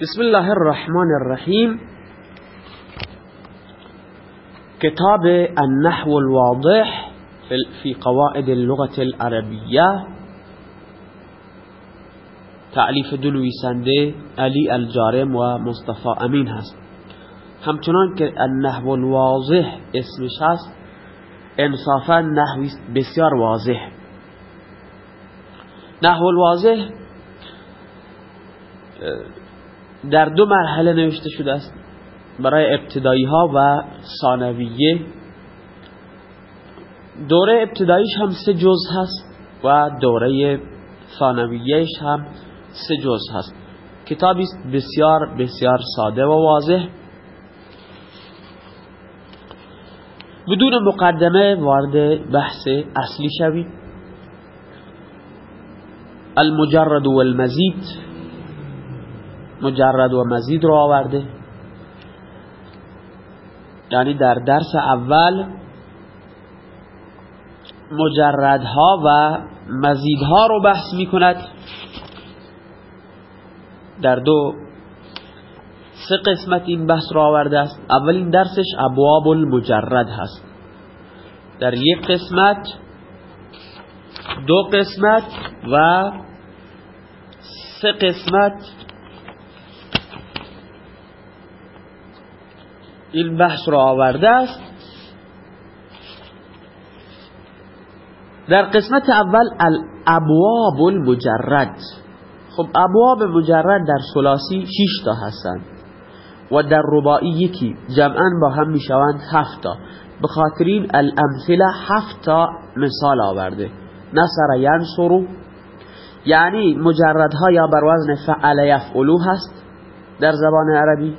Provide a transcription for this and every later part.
بسم الله الرحمن الرحیم کتاب النحو الواضح في قواعد اللغة العربية. تعلیف دو نویسنده علی الجارم و مصطفى امین هست. همچنان که النحو الواضح اسمش هست انصافا نحوی بسیار واضح. نحو الواضح در دو مرحله نوشته شده است. برای ابتدایی ها و ثانویه. دوره ابتداییش هم سه جز هست و دوره ثانویهش هم سه جز هست. کتابی بسیار بسیار ساده و واضح. بدون مقدمه وارد بحث اصلی شوید المجرد و المزید مجرد و مزید رو آورده. یعنی در درس اول مجردها و مزیدها رو بحث می کند در دو سه قسمت این بحث رو آورده است. اولین درسش ابواب المجرد هست. در یک قسمت دو قسمت و سه قسمت این بحث رو آورده است در قسمت اول الابواب المجرد خب ابواب مجرد در ثلاثی 6 تا هستند و در رباعی یکی جمعا با هم می‌شوند 7 تا به خاطر الامثله 7 تا مثال آورده نصر ینصر یعنی مجردها یا بر وزن فعل یفعلو هست در زبان عربی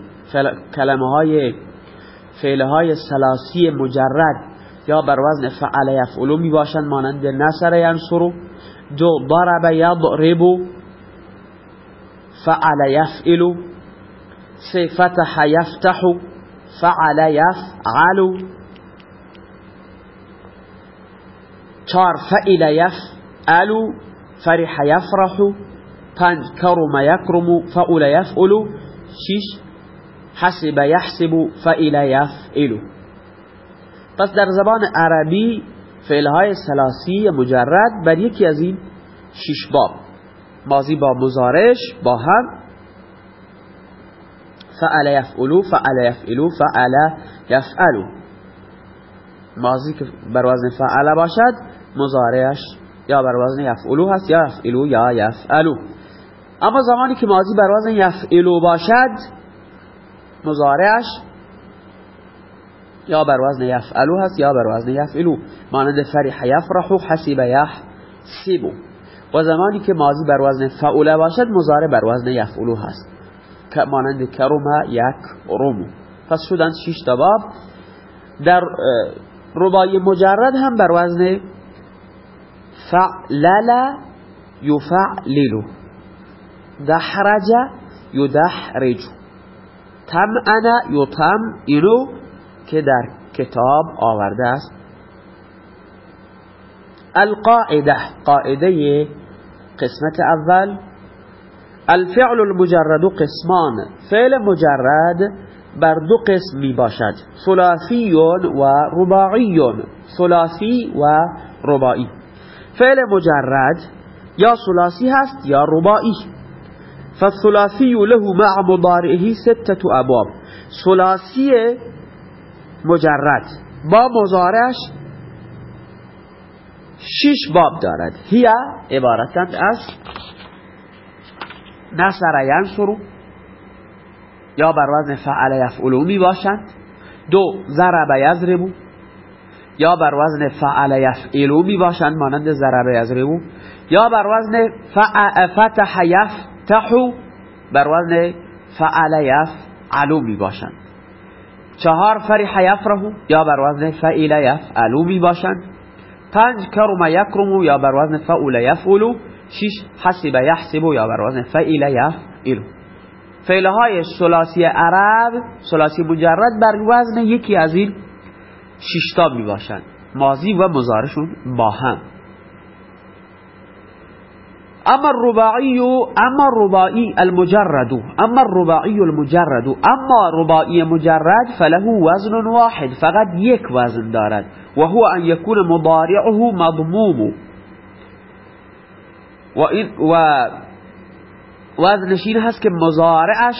کلمه های فعل های سلاسی مجرد یا بر وزن فعل یفعلو می باشند مانند نصر ینصر دو ضرب یضرب فعل یفعل سه فتح یفتح فعل یفعل چار فعل یفعل فرح یفرح پنج کرم یکرم فعل یفعل شش حسب یحسب فعل یفعل. پس در زبان عربی فعلهای سلاسی مجرد بر یکی از این شش باب. ماضی با مزارش با هم. فعل یفعلو فعل یفعلو فعل یفعلو ماضی که بر وزن فعل باشد مزارش یا بر وزن یفعلو هست یا یفعلو یا یفعلو اما زمانی که ماضی بر وزن یفعلو باشد مزارعش یا بر وزن یفعلو هست یا بر وزن یفعلو. مانند فرح یفرحو حسیب یحسبو و زمانی که ماضی بر وزن فعوله باشد مزاره بر وزن یفعلو هست. که مانند کرم یک رومو. پس شدن شش تا باب. در ربای مجرد هم بر وزن فعلل یفعللو. دحرج یدحرجو. تمعن یطم اینو که در کتاب آورده است. القاعده قاعده قسمت اول. الفعل المجرد قسمان فعل مجرد بر دو قسم می باشد ثلاثی و رباعی ثلاثی و رباعی. فعل مجرد یا ثلاثی هست یا رباعی. فالثلاثی له مع مضارعه ستة ابواب ثلاثی مجرد. با مضارعش شش باب دارد. هی عبارتند از نصر ینصر یا بر وزن فعل یفعلو می باشند. دو ضرب یضرب یا بر وزن فعل یفعلو می باشند مانند ضرب یضرب. یا بر وزن فتح یفتح بر وزن فعل یفعلو می باشند چهار فرح یفرح یا بر وزن فعل یفعلو می باشند پنج کرم یکرم یا بر وزن فعل یفعلو شش حسب یحسب یا بر وزن فعل یفعلو فعله های ثلاثی عرب ثلاثی مجرد بر وزن یکی از این ششتا می باشند ماضی و مضارشون با هم. أما الرباعي أما الرباعي المجرد أما الرباعي المجرد أما رباعي مجرد فله وزن واحد فقط يك وزن دارد وهو أن يكون مضارعه مضموم. وإن و وزنش این هست که مزارعش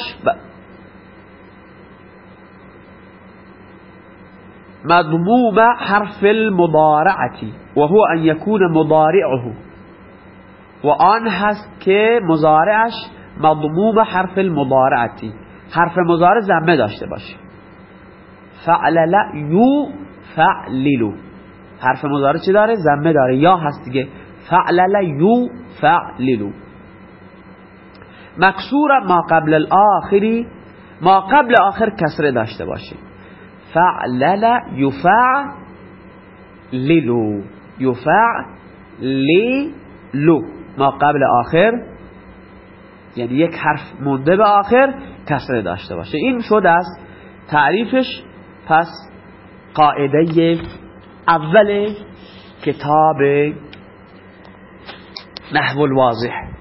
مضموم حرف المضارعة وهو أن يكون مضارعه. و آن هست که مضارعش مضموم حرف المضارعتی. حرف مضارع زمه داشته باشه. فعلل یو فعللو حرف مضارع چی داره؟ زمه داره. یا هست دیگه. فعلل یو فعللو مکسور ما قبل الاخری ما قبل آخر کسره داشته باشه فعلل یفعللو یفعللو ما قبل آخر یعنی یک حرف مونده به آخر کسره داشته باشه. این شد از تعریفش. پس قاعده اول کتاب نحو الواضح